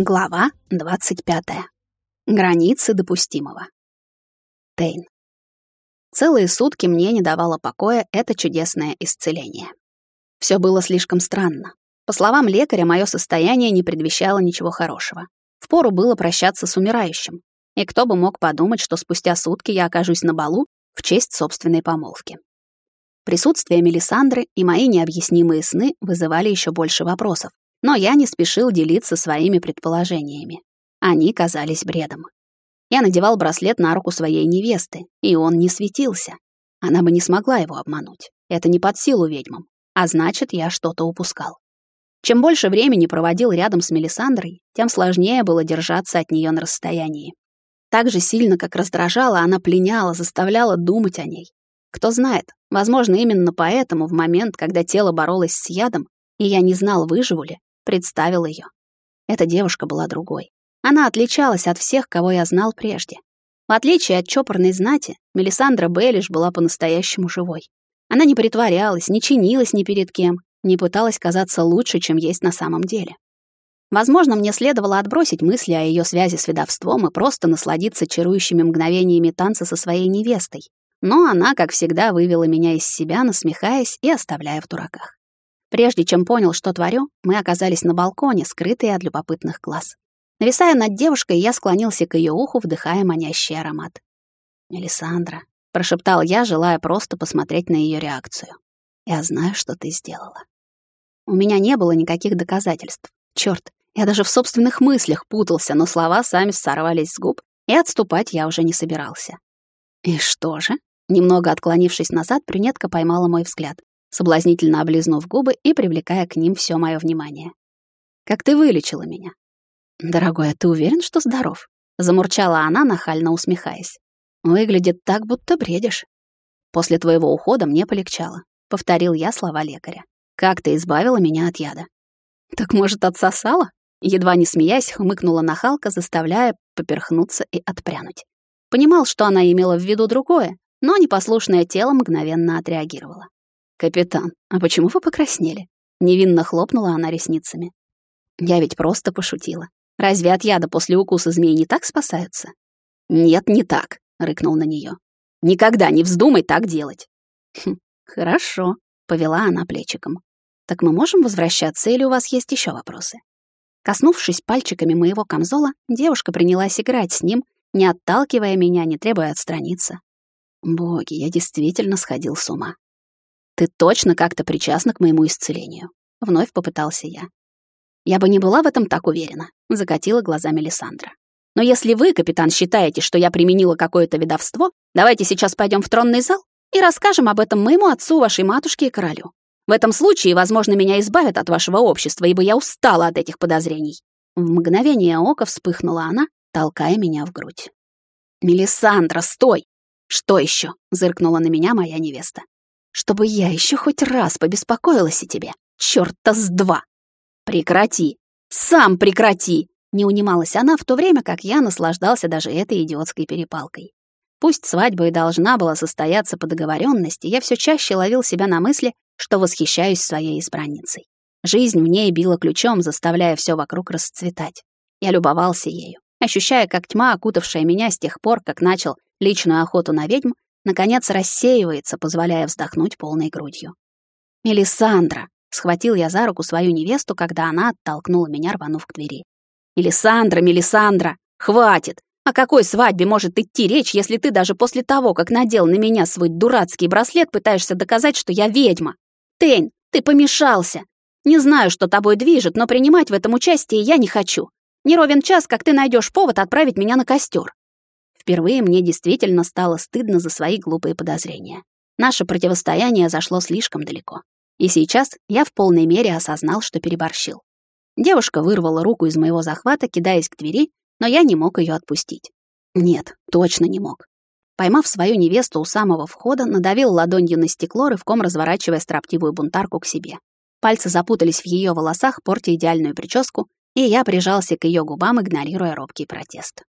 Глава 25. Границы допустимого. Тейн. Целые сутки мне не давало покоя это чудесное исцеление. Все было слишком странно. По словам лекаря, мое состояние не предвещало ничего хорошего. Впору было прощаться с умирающим. И кто бы мог подумать, что спустя сутки я окажусь на балу в честь собственной помолвки. Присутствие Мелисандры и мои необъяснимые сны вызывали еще больше вопросов, но я не спешил делиться своими предположениями. Они казались бредом. Я надевал браслет на руку своей невесты, и он не светился. Она бы не смогла его обмануть. Это не под силу ведьмам. А значит, я что-то упускал. Чем больше времени проводил рядом с Мелисандрой, тем сложнее было держаться от нее на расстоянии. Так же сильно, как раздражала, она пленяла, заставляла думать о ней. Кто знает, возможно, именно поэтому в момент, когда тело боролось с ядом, и я не знал, выживу ли, представил ее. Эта девушка была другой. Она отличалась от всех, кого я знал прежде. В отличие от чопорной знати, Мелисандра Беллиш была по-настоящему живой. Она не притворялась, не чинилась ни перед кем, не пыталась казаться лучше, чем есть на самом деле. Возможно, мне следовало отбросить мысли о ее связи с ведовством и просто насладиться чарующими мгновениями танца со своей невестой. Но она, как всегда, вывела меня из себя, насмехаясь и оставляя в дураках. Прежде чем понял, что творю, мы оказались на балконе, скрытые от любопытных глаз. Нависая над девушкой, я склонился к ее уху, вдыхая манящий аромат. «Мелисандра», — прошептал я, желая просто посмотреть на ее реакцию. «Я знаю, что ты сделала». У меня не было никаких доказательств. Черт, я даже в собственных мыслях путался, но слова сами сорвались с губ, и отступать я уже не собирался. «И что же?» Немного отклонившись назад, брюнетка поймала мой взгляд соблазнительно облизнув губы и привлекая к ним все мое внимание. «Как ты вылечила меня?» «Дорогой, а ты уверен, что здоров?» — замурчала она, нахально усмехаясь. «Выглядит так, будто бредишь». «После твоего ухода мне полегчало», — повторил я слова лекаря. «Как ты избавила меня от яда?» «Так, может, отсосала?» Едва не смеясь, хмыкнула нахалка, заставляя поперхнуться и отпрянуть. Понимал, что она имела в виду другое, но непослушное тело мгновенно отреагировало. «Капитан, а почему вы покраснели?» Невинно хлопнула она ресницами. «Я ведь просто пошутила. Разве от яда после укуса змей не так спасаются?» «Нет, не так», — рыкнул на нее. «Никогда не вздумай так делать». «Хм, хорошо», — повела она плечиком. «Так мы можем возвращаться или у вас есть еще вопросы?» Коснувшись пальчиками моего камзола, девушка принялась играть с ним, не отталкивая меня, не требуя отстраниться. Боги, я действительно сходил с ума. Ты точно как-то причастна к моему исцелению. Вновь попытался я. Я бы не была в этом так уверена, закатила глазами Лиссандра. Но если вы, капитан, считаете, что я применила какое-то ведовство, давайте сейчас пойдем в тронный зал и расскажем об этом моему отцу, вашей матушке и королю. В этом случае, возможно, меня избавят от вашего общества, ибо я устала от этих подозрений. В мгновение ока вспыхнула она, толкая меня в грудь. «Мелисандра, стой!» «Что еще?» — зыркнула на меня моя невеста чтобы я еще хоть раз побеспокоилась о тебе. Чёрта с два! Прекрати! Сам прекрати! Не унималась она в то время, как я наслаждался даже этой идиотской перепалкой. Пусть свадьба и должна была состояться по договоренности, я все чаще ловил себя на мысли, что восхищаюсь своей избранницей. Жизнь в ней била ключом, заставляя все вокруг расцветать. Я любовался ею, ощущая, как тьма, окутавшая меня с тех пор, как начал личную охоту на ведьм, наконец рассеивается, позволяя вздохнуть полной грудью. «Мелисандра!» — схватил я за руку свою невесту, когда она оттолкнула меня, рванув к двери. «Мелисандра, Мелисандра! Хватит! О какой свадьбе может идти речь, если ты даже после того, как надел на меня свой дурацкий браслет, пытаешься доказать, что я ведьма? Тень, ты помешался! Не знаю, что тобой движет, но принимать в этом участие я не хочу. Не ровен час, как ты найдешь повод отправить меня на костер. Впервые мне действительно стало стыдно за свои глупые подозрения. Наше противостояние зашло слишком далеко. И сейчас я в полной мере осознал, что переборщил. Девушка вырвала руку из моего захвата, кидаясь к двери, но я не мог ее отпустить. Нет, точно не мог. Поймав свою невесту у самого входа, надавил ладонью на стекло, рывком разворачивая строптивую бунтарку к себе. Пальцы запутались в ее волосах, портя идеальную прическу, и я прижался к ее губам, игнорируя робкий протест.